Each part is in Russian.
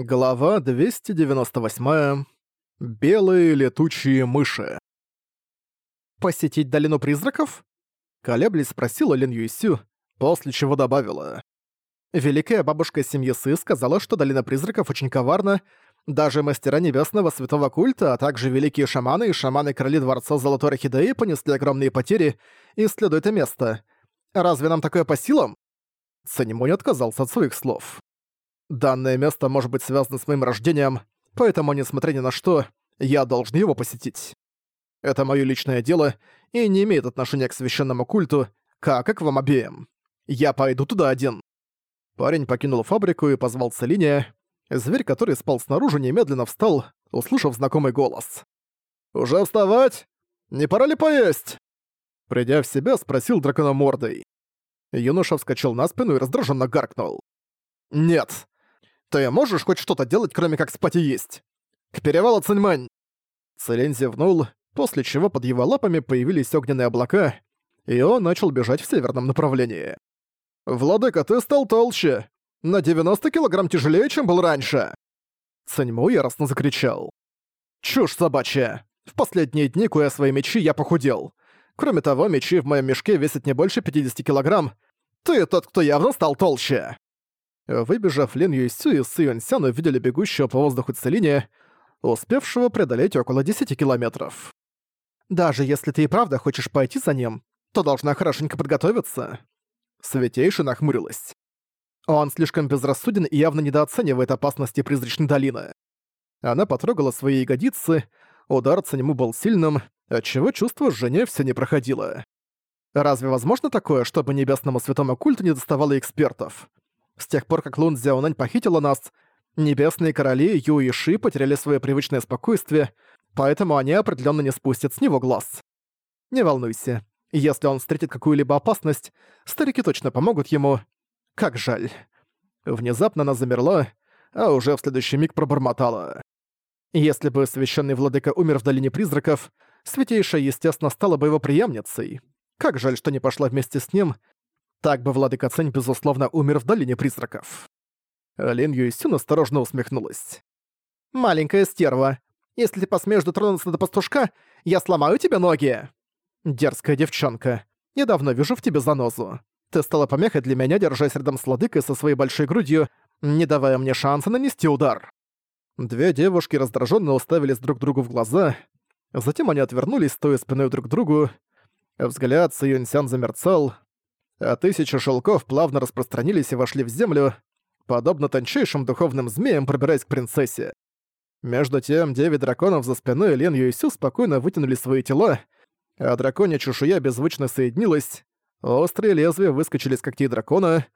Глава 298. Белые летучие мыши. «Посетить Долину Призраков?» Колеблясь спросила Лин Юйсю, после чего добавила. Великая бабушка семьи Сы сказала, что Долина Призраков очень коварна, даже мастера Небесного Святого Культа, а также великие шаманы и шаманы-короли Дворца Золотой Орхидеи понесли огромные потери, исследуя это место. Разве нам такое по силам? Цанимо не отказался от своих слов. Данное место может быть связано с моим рождением, поэтому, несмотря ни на что, я должен его посетить. Это моё личное дело и не имеет отношения к священному культу, как и к вам обеим. Я пойду туда один». Парень покинул фабрику и позвал Целиния. Зверь, который спал снаружи, немедленно встал, услышав знакомый голос. «Уже вставать? Не пора ли поесть?» Придя в себя, спросил дракономордой. Юноша вскочил на спину и раздраженно гаркнул. «Нет, ты можешь хоть что-то делать, кроме как спать и есть? К перевалу Циньмань!» Целень зевнул, после чего под его лапами появились огненные облака, и он начал бежать в северном направлении. «Владыка, ты стал толще! На 90 килограмм тяжелее, чем был раньше!» Циньму яростно закричал. «Чушь собачья! В последние дни, куя свои мечи, я похудел. Кроме того, мечи в моем мешке весят не больше 50 килограмм. Ты тот, кто явно стал толще!» Выбежав, Лен Юйсю и Сы Юньсян увидели бегущего по воздуху Целине, успевшего преодолеть около 10 километров. «Даже если ты и правда хочешь пойти за ним, то должна хорошенько подготовиться». Святейший нахмурилась. Он слишком безрассуден и явно недооценивает опасности призрачной долины. Она потрогала свои ягодицы, удар нему был сильным, отчего чувство жжения все не проходило. Разве возможно такое, чтобы небесному святому культу не доставало экспертов? С тех пор, как Лун Зяонань похитила нас, небесные короли Ю и Ши потеряли свое привычное спокойствие, поэтому они определенно не спустят с него глаз. Не волнуйся, если он встретит какую-либо опасность, старики точно помогут ему. Как жаль. Внезапно она замерла, а уже в следующий миг пробормотала. Если бы священный владыка умер в Долине Призраков, Святейшая, естественно, стала бы его преемницей. Как жаль, что не пошла вместе с ним, так бы владыка Цень, безусловно, умер в долине призраков. Лин Юйсюн осторожно усмехнулась. «Маленькая стерва, если ты посмеешь дотронуться до пастушка, я сломаю тебе ноги!» «Дерзкая девчонка, я давно вижу в тебе занозу. Ты стала помехой для меня, держась рядом с ладыкой со своей большой грудью, не давая мне шанса нанести удар». Две девушки раздраженно уставились друг другу в глаза, затем они отвернулись, стоя спиной друг к другу. Взгляд Саюньсян замерцал, а тысячи шелков плавно распространились и вошли в землю, подобно тончайшим духовным змеям, пробираясь к принцессе. Между тем, девять драконов за спиной Лен Юйсю спокойно вытянули свои тела, а драконья чешуя беззвучно соединилась, острые лезвия выскочили из когтей дракона,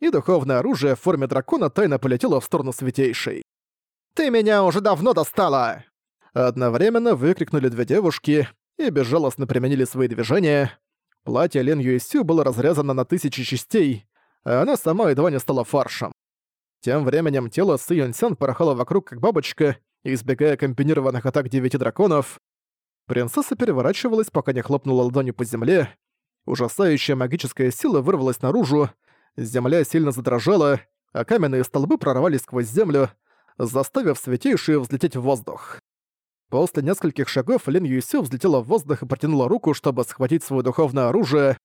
и духовное оружие в форме дракона тайно полетело в сторону святейшей. «Ты меня уже давно достала!» Одновременно выкрикнули две девушки и безжалостно применили свои движения. Платье Лен Юэсю было разрезано на тысячи частей, а она сама едва не стала фаршем. Тем временем тело Сы Юньсян порхало вокруг как бабочка, избегая комбинированных атак девяти драконов. Принцесса переворачивалась, пока не хлопнула ладонью по земле. Ужасающая магическая сила вырвалась наружу, земля сильно задрожала, а каменные столбы прорвались сквозь землю, заставив святейшие взлететь в воздух. После нескольких шагов Лин Юйсю взлетела в воздух и протянула руку, чтобы схватить свое духовное оружие.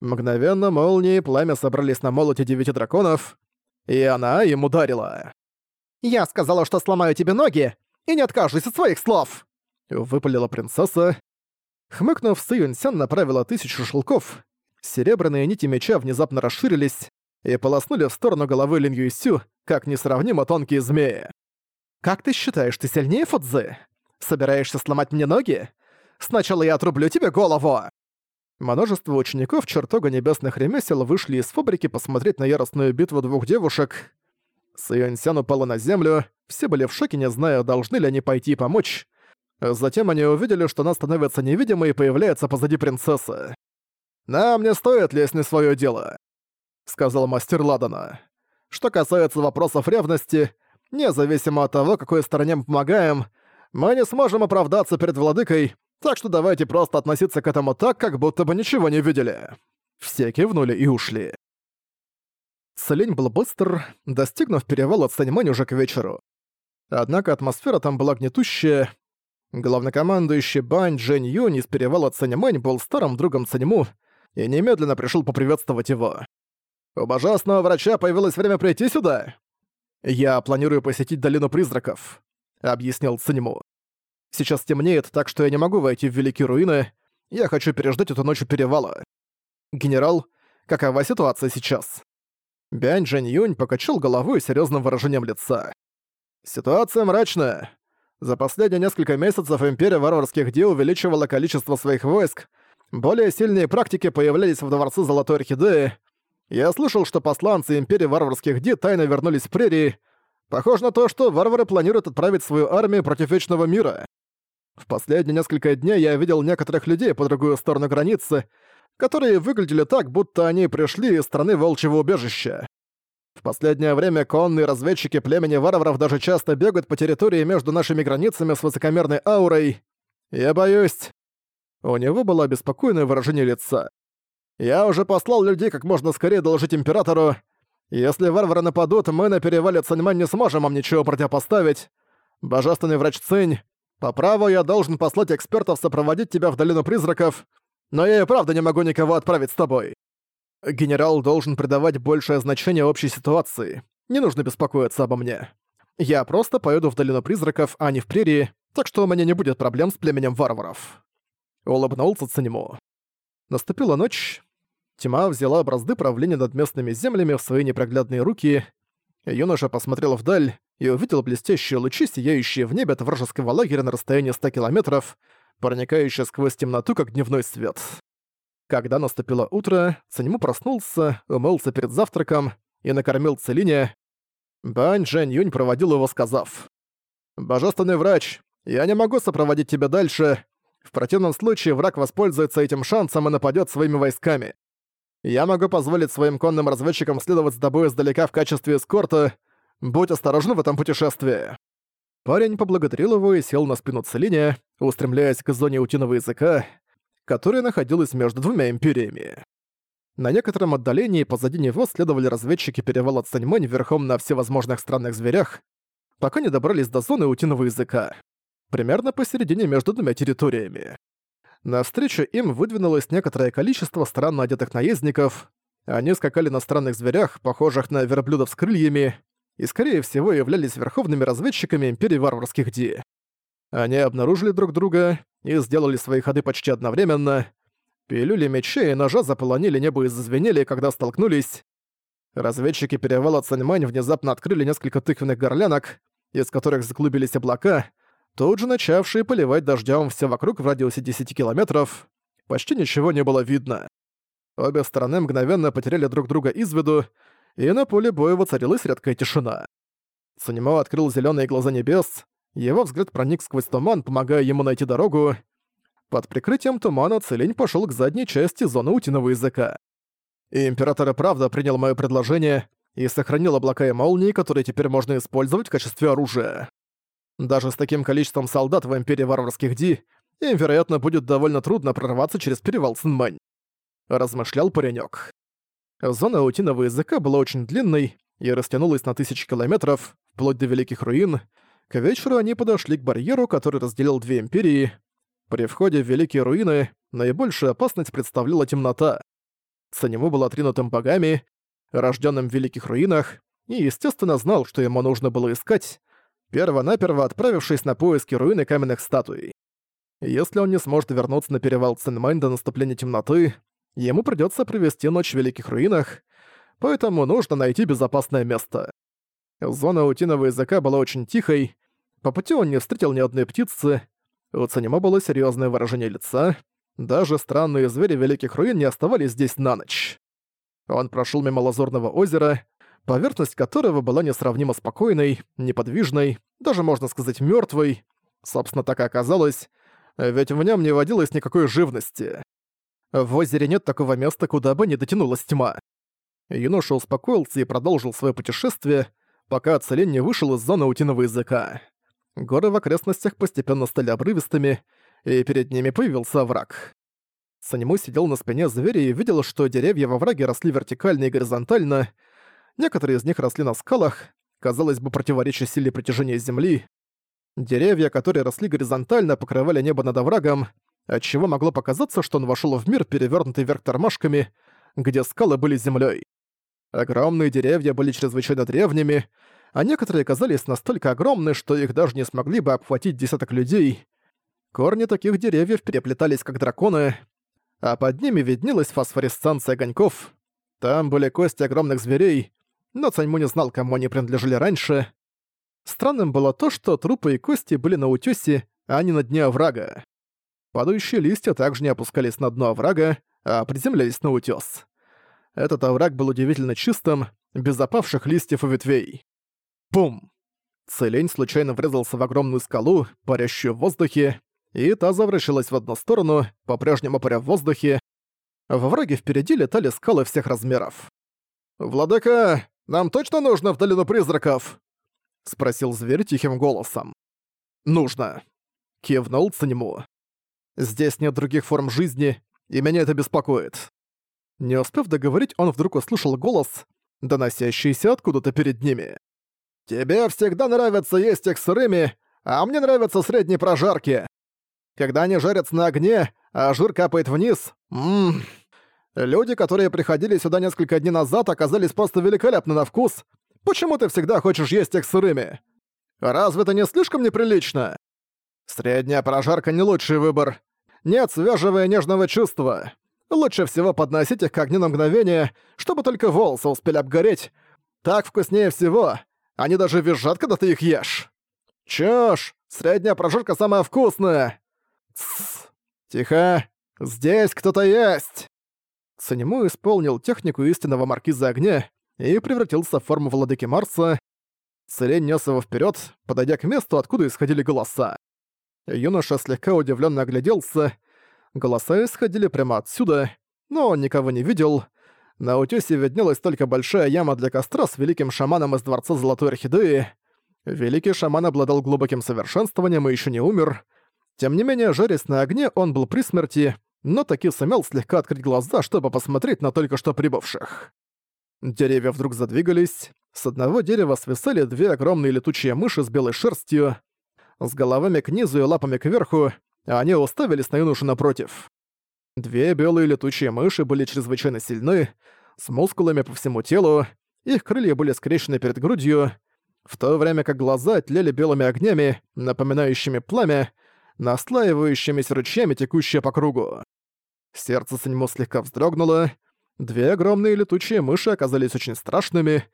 Мгновенно молнии и пламя собрались на молоте девяти драконов, и она им ударила. «Я сказала, что сломаю тебе ноги, и не откажусь от своих слов!» Выпалила принцесса. Хмыкнув, Сы Юньсян направила тысячу шелков. Серебряные нити меча внезапно расширились и полоснули в сторону головы Лин Юйсю, как несравнимо тонкие змеи. «Как ты считаешь, ты сильнее Фудзе?» Собираешься сломать мне ноги? Сначала я отрублю тебе голову!» Множество учеников чертога небесных ремесел вышли из фабрики посмотреть на яростную битву двух девушек. Сюэньсян упала на землю, все были в шоке, не зная, должны ли они пойти и помочь. Затем они увидели, что она становится невидимой и появляется позади принцессы. «Нам не стоит лезть на своё дело», — сказал мастер Ладана. «Что касается вопросов ревности, независимо от того, какой стороне мы помогаем, мы не сможем оправдаться перед владыкой, так что давайте просто относиться к этому так, как будто бы ничего не видели». Все кивнули и ушли. Целень был быстр, достигнув перевала Цаньмань уже к вечеру. Однако атмосфера там была гнетущая. Главнокомандующий Бань Джэнь Юнь из перевала Цаньмань был старым другом Цаньму и немедленно пришел поприветствовать его. «У божественного врача появилось время прийти сюда?» «Я планирую посетить Долину Призраков», — объяснил Цаньму. «Сейчас темнеет, так что я не могу войти в Великие Руины. Я хочу переждать эту ночь у перевала. Генерал, какова ситуация сейчас?» Бянь Джэнь Юнь покачал головой серьезным выражением лица. «Ситуация мрачная. За последние несколько месяцев Империя Варварских Ди увеличивала количество своих войск, более сильные практики появлялись в Дворце Золотой Орхидеи. Я слышал, что посланцы Империи Варварских Ди тайно вернулись в прерии. Похоже на то, что варвары планируют отправить свою армию против Вечного Мира. В последние несколько дней я видел некоторых людей по другую сторону границы, которые выглядели так, будто они пришли из страны Волчьего Убежища. В последнее время конные разведчики племени варваров даже часто бегают по территории между нашими границами с высокомерной аурой. Я боюсь... У него было обеспокоенное выражение лица. «Я уже послал людей как можно скорее доложить Императору. Если варвары нападут, мы на перевале Цаньмань не сможем вам ничего противопоставить. Божественный врач Цинь, по праву я должен послать экспертов сопроводить тебя в Долину Призраков, но я и правда не могу никого отправить с тобой. Генерал должен придавать большее значение общей ситуации. Не нужно беспокоиться обо мне. Я просто поеду в Долину Призраков, а не в Прерии, так что у меня не будет проблем с племенем варваров». Улыбнулся Цанему. Наступила ночь. Тьма взяла бразды правления над местными землями в свои непроглядные руки. Юноша посмотрел вдаль и увидел блестящие лучи, сияющие в небе от вражеского лагеря на расстоянии 100 километров, проникающие сквозь темноту, как дневной свет. Когда наступило утро, Цаньму проснулся, умылся перед завтраком и накормил Целине. Бань Джэнь Юнь проводил его, сказав, «Божественный врач, я не могу сопроводить тебя дальше. В противном случае враг воспользуется этим шансом и нападет своими войсками. Я могу позволить своим конным разведчикам следовать с тобой издалека в качестве эскорта. Будь осторожен в этом путешествии». Парень поблагодарил его и сел на спину Целине, устремляясь к зоне утиного языка, которая находилась между двумя империями. На некотором отдалении позади него следовали разведчики перевала Цаньмэнь верхом на всевозможных странных зверях, пока не добрались до зоны утиного языка. Примерно посередине между двумя территориями. Навстречу им выдвинулось некоторое количество странно одетых наездников. Они скакали на странных зверях, похожих на верблюдов с крыльями, и, скорее всего, являлись верховными разведчиками Империи Варварских Ди. Они обнаружили друг друга и сделали свои ходы почти одновременно. Пилюли мечей и ножа заполонили небо и зазвенели, когда столкнулись. Разведчики перевала Цаньмань внезапно открыли несколько тыквенных горлянок, из которых заклубились облака, тут же начавшие поливать дождем все вокруг в радиусе 10 километров. Почти ничего не было видно. Обе стороны мгновенно потеряли друг друга из виду, и на поле боя воцарилась редкая тишина. Цунимо открыл зеленые глаза небес, его взгляд проник сквозь туман, помогая ему найти дорогу. Под прикрытием тумана Целень пошел к задней части зоны утиного языка. И император и правда принял мое предложение и сохранил облака и молнии, которые теперь можно использовать в качестве оружия. Даже с таким количеством солдат в Империи Варварских Ди им, вероятно, будет довольно трудно прорваться через перевал Цинмань. Размышлял паренек. Зона утиного языка была очень длинной и растянулась на тысячи километров, вплоть до Великих Руин, к вечеру они подошли к барьеру, который разделил две империи. При входе в Великие Руины наибольшую опасность представляла темнота. Санему был отринутым богами, рожденным в Великих Руинах, и, естественно, знал, что ему нужно было искать, перво-наперво отправившись на поиски руины каменных статуй. Если он не сможет вернуться на перевал Цинмань до наступления темноты, ему придется провести ночь в Великих Руинах, поэтому нужно найти безопасное место. Зона утиного языка была очень тихой, по пути он не встретил ни одной птицы, у Цанема было серьезное выражение лица, даже странные звери Великих Руин не оставались здесь на ночь. Он прошел мимо Лазурного озера, поверхность которого была несравнимо спокойной, неподвижной, даже можно сказать мертвой. Собственно, так и оказалось, ведь в нем не водилось никакой живности. В озере нет такого места, куда бы не дотянулась тьма. Юноша успокоился и продолжил свое путешествие, пока Целень не вышел из зоны утиного языка. Горы в окрестностях постепенно стали обрывистыми, и перед ними появился овраг. Санему сидел на спине зверя и видел, что деревья во враге росли вертикально и горизонтально. Некоторые из них росли на скалах, казалось бы, противоречия силе притяжения Земли. Деревья, которые росли горизонтально, покрывали небо над оврагом, отчего могло показаться, что он вошел в мир, перевернутый вверх тормашками, где скалы были землей. Огромные деревья были чрезвычайно древними, а некоторые казались настолько огромны, что их даже не смогли бы обхватить десяток людей. Корни таких деревьев переплетались как драконы, а под ними виднелась фосфоресценция огоньков. Там были кости огромных зверей, но Цаньму не знал, кому они принадлежали раньше. Странным было то, что трупы и кости были на утёсе, а не на дне оврага. Падающие листья также не опускались на дно оврага, а приземлялись на утёс. Этот овраг был удивительно чистым, без опавших листьев и ветвей. Пум! Целень случайно врезался в огромную скалу, парящую в воздухе, и та завращалась в одну сторону, по-прежнему паря в воздухе. Во враге впереди летали скалы всех размеров. «Владыка, нам точно нужно в долину призраков?» — спросил зверь тихим голосом. «Нужно», — кивнул Цанему. «Здесь нет других форм жизни, и меня это беспокоит». Не успев договорить, он вдруг услышал голос, доносящийся откуда-то перед ними. «Тебе всегда нравится есть их сырыми, а мне нравятся средние прожарки. Когда они жарятся на огне, а жир капает вниз, ммм... Люди, которые приходили сюда несколько дней назад, оказались просто великолепны на вкус. Почему ты всегда хочешь есть их сырыми? Разве это не слишком неприлично? Средняя прожарка не лучший выбор. Нет свежего и нежного чувства. Лучше всего подносить их к огню на мгновение, чтобы только волосы успели обгореть. Так вкуснее всего. Они даже визжат, когда ты их ешь. Чушь! Средняя прожарка самая вкусная! Тихо! Здесь кто-то есть! Санему исполнил технику истинного маркиза огня и превратился в форму владыки Марса. Целень нес его вперед, подойдя к месту, откуда исходили голоса. Юноша слегка удивленно огляделся, Голоса исходили прямо отсюда, но он никого не видел. На утёсе виднелась только большая яма для костра с великим шаманом из Дворца Золотой Орхидеи. Великий шаман обладал глубоким совершенствованием и ещё не умер. Тем не менее, жарясь на огне, он был при смерти, но таки сумел слегка открыть глаза, чтобы посмотреть на только что прибывших. Деревья вдруг задвигались. С одного дерева свисали две огромные летучие мыши с белой шерстью, с головами к низу и лапами кверху, а они уставились на юношу напротив. Две белые летучие мыши были чрезвычайно сильны, с мускулами по всему телу, их крылья были скрещены перед грудью, в то время как глаза тлели белыми огнями, напоминающими пламя, наслаивающимися ручьями, текущие по кругу. Сердце Саньмо слегка вздрогнуло, две огромные летучие мыши оказались очень страшными,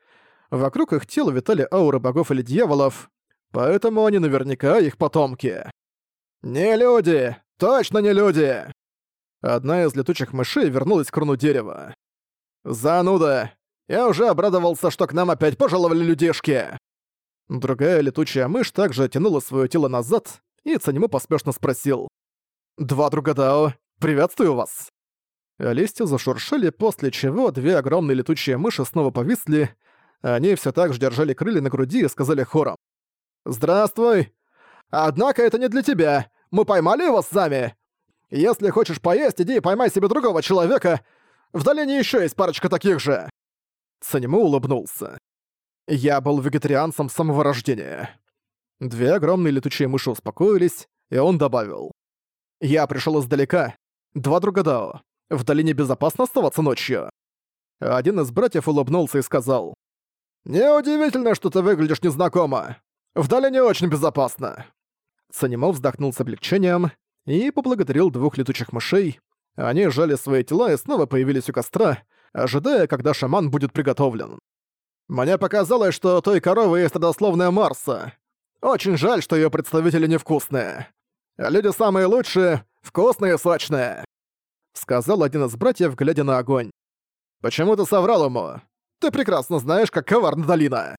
вокруг их тел витали ауры богов или дьяволов, поэтому они наверняка их потомки. «Не люди! Точно не люди!» Одна из летучих мышей вернулась к крону дерева. «Зануда! Я уже обрадовался, что к нам опять пожаловали людишки!» Другая летучая мышь также тянула свое тело назад, и Цанему поспешно спросил. «Два друга Дао, приветствую вас!» Листья зашуршали, после чего две огромные летучие мыши снова повисли, они все так же держали крылья на груди и сказали хором. «Здравствуй! Однако это не для тебя. Мы поймали его сами. Если хочешь поесть, иди и поймай себе другого человека. В долине еще есть парочка таких же». Санему улыбнулся. «Я был вегетарианцем с самого рождения». Две огромные летучие мыши успокоились, и он добавил. «Я пришел издалека. Два друга Дао. В долине безопасно оставаться ночью?» Один из братьев улыбнулся и сказал. «Неудивительно, что ты выглядишь незнакомо. В долине очень безопасно. Санимо вздохнул с облегчением и поблагодарил двух летучих мышей. Они сжали свои тела и снова появились у костра, ожидая, когда шаман будет приготовлен. «Мне показалось, что той коровы есть родословная Марса. Очень жаль, что ее представители невкусные. Люди самые лучшие, вкусные и сочные», — сказал один из братьев, глядя на огонь. «Почему ты соврал ему? Ты прекрасно знаешь, как коварна долина».